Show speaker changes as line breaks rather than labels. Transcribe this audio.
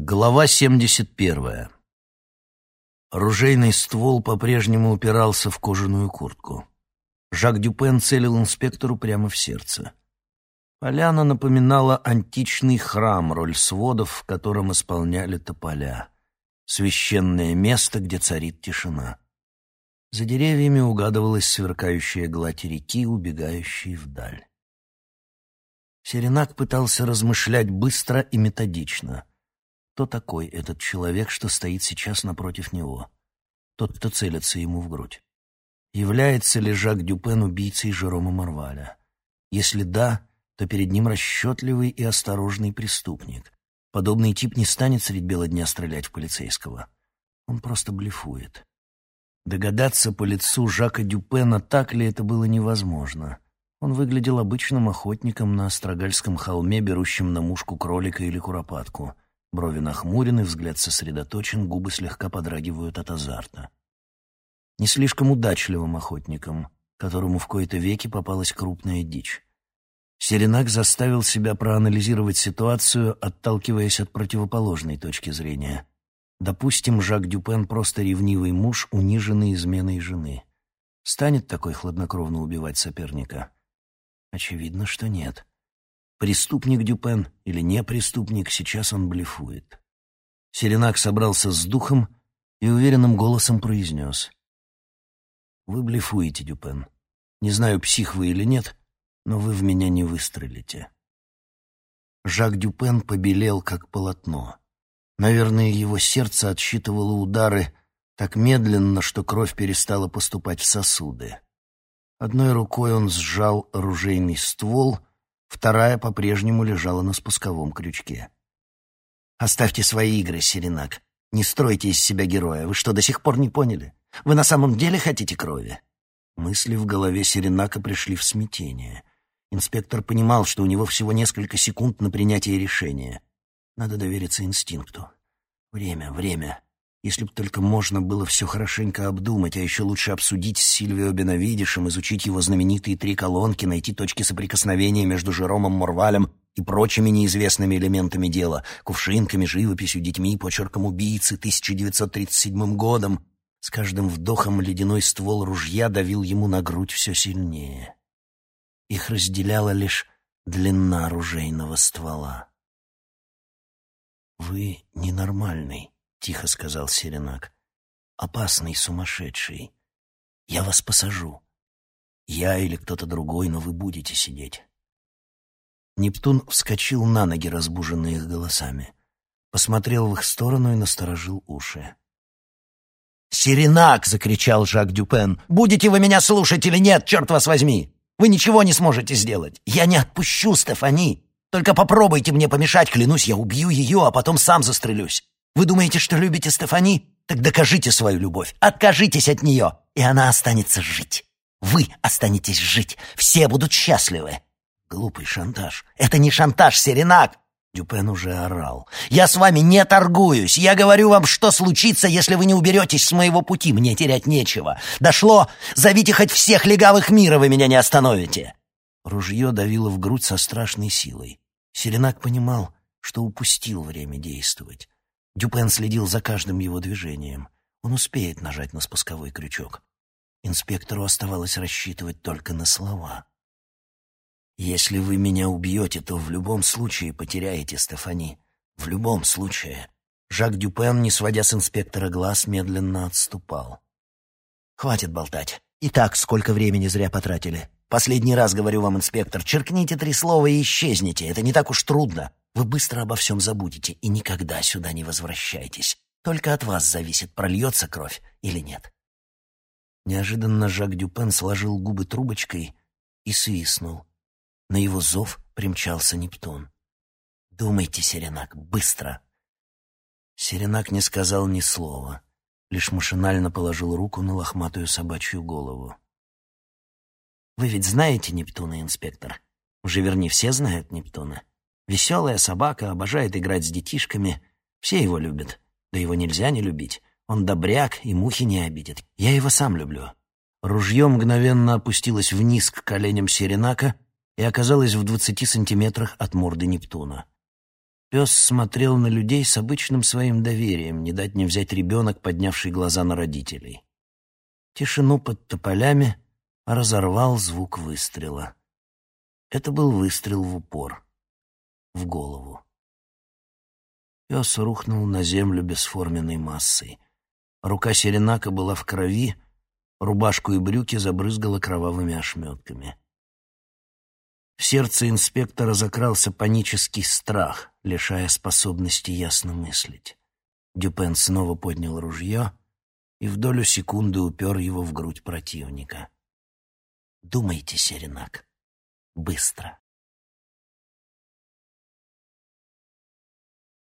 Глава 71. Ружейный ствол по-прежнему упирался в кожаную куртку. Жак Дюпен целил инспектору прямо в сердце. Поляна напоминала античный храм, роль сводов, в котором исполняли тополя. Священное место, где царит тишина. За деревьями угадывалась сверкающая гладь реки, убегающей вдаль. Серенак пытался размышлять быстро и методично — кто такой этот человек, что стоит сейчас напротив него? Тот, кто целится ему в грудь. Является ли Жак Дюпен убийцей Жерома Марваля? Если да, то перед ним расчетливый и осторожный преступник. Подобный тип не станет средь бела дня стрелять в полицейского. Он просто блефует. Догадаться по лицу Жака Дюпена, так ли это было невозможно. Он выглядел обычным охотником на Острогальском холме, берущим на мушку кролика или куропатку — Брови нахмурены, взгляд сосредоточен, губы слегка подрагивают от азарта. Не слишком удачливым охотником, которому в кои-то веки попалась крупная дичь. Серенак заставил себя проанализировать ситуацию, отталкиваясь от противоположной точки зрения. Допустим, Жак Дюпен просто ревнивый муж, униженный изменой жены. Станет такой хладнокровно убивать соперника? Очевидно, что нет. Преступник Дюпен или не преступник, сейчас он блефует. Серенак собрался с духом и уверенным голосом произнес. «Вы блефуете, Дюпен. Не знаю, псих вы или нет, но вы в меня не выстрелите». Жак Дюпен побелел, как полотно. Наверное, его сердце отсчитывало удары так медленно, что кровь перестала поступать в сосуды. Одной рукой он сжал оружейный ствол — Вторая по-прежнему лежала на спусковом крючке. «Оставьте свои игры, Серенак. Не стройте из себя героя. Вы что, до сих пор не поняли? Вы на самом деле хотите крови?» Мысли в голове Серенака пришли в смятение. Инспектор понимал, что у него всего несколько секунд на принятие решения. Надо довериться инстинкту. Время, время. Если бы только можно было все хорошенько обдумать, а еще лучше обсудить с Сильвио Бенавидишем, изучить его знаменитые три колонки, найти точки соприкосновения между Жеромом Морвалем и прочими неизвестными элементами дела, кувшинками, живописью, детьми, почерком убийцы 1937 годом. С каждым вдохом ледяной ствол ружья давил ему на грудь все сильнее. Их разделяла лишь длина ружейного ствола. «Вы ненормальный», — тихо сказал Серенак. «Опасный сумасшедший. Я вас посажу. Я или кто-то другой, но вы будете сидеть». Нептун вскочил на ноги, разбуженный их голосами. Посмотрел в их сторону и насторожил уши.
«Серенак!» — закричал Жак Дюпен. «Будете вы меня слушать или нет, черт вас возьми! Вы ничего не сможете сделать! Я не отпущу Стефани! Только попробуйте мне помешать, клянусь, я убью ее, а потом сам застрелюсь! Вы думаете, что любите Стефани? Так докажите свою любовь. Откажитесь от нее, и она останется жить. Вы останетесь жить. Все будут счастливы. Глупый шантаж. Это не шантаж, Серенак. Дюпен уже орал. «Я с вами не торгуюсь. Я говорю вам, что случится, если вы не уберетесь с моего пути. Мне терять нечего. Дошло? Зовите хоть всех легавых мира, вы меня не остановите!»
Ружье давило в грудь со страшной силой. Серенак понимал, что упустил время действовать. Дюпен следил за каждым его движением. Он успеет нажать на спусковой крючок. Инспектору оставалось рассчитывать только на слова. «Если вы меня убьете, то в любом случае потеряете Стефани. В любом случае». Жак Дюпен, не сводя с инспектора глаз, медленно отступал. «Хватит болтать. И так сколько времени зря потратили. Последний раз говорю вам, инспектор, черкните три слова и исчезните. Это не так уж трудно. Вы быстро обо всем забудете и никогда сюда не возвращайтесь. Только от вас зависит, прольется кровь или нет. Неожиданно Жак Дюпен сложил губы трубочкой и свистнул. На его зов примчался Нептун. «Думайте, Серенак, быстро!» Серенак не сказал ни слова, лишь машинально положил руку на лохматую собачью голову. «Вы ведь знаете Нептуна, инспектор? Уже вернее все знают Нептуна. Веселая собака, обожает играть с детишками. Все его любят. Да его нельзя не любить. Он добряк и мухи не обидит. Я его сам люблю. Ружье мгновенно опустилось вниз к коленям Серенака и оказалось в двадцати сантиметрах от морды Нептуна. Пес смотрел на людей с обычным своим доверием, не дать не взять ребенок, поднявший глаза на родителей. Тишину под тополями разорвал звук выстрела. Это был выстрел в упор, в голову. Пес рухнул на землю бесформенной массой. Рука Серенака была в крови, рубашку и брюки забрызгала кровавыми ошметками. В сердце инспектора закрался панический страх, лишая способности ясно мыслить. Дюпен снова поднял ружье и в долю секунды упер его в грудь противника. «Думайте, Серенак, быстро!»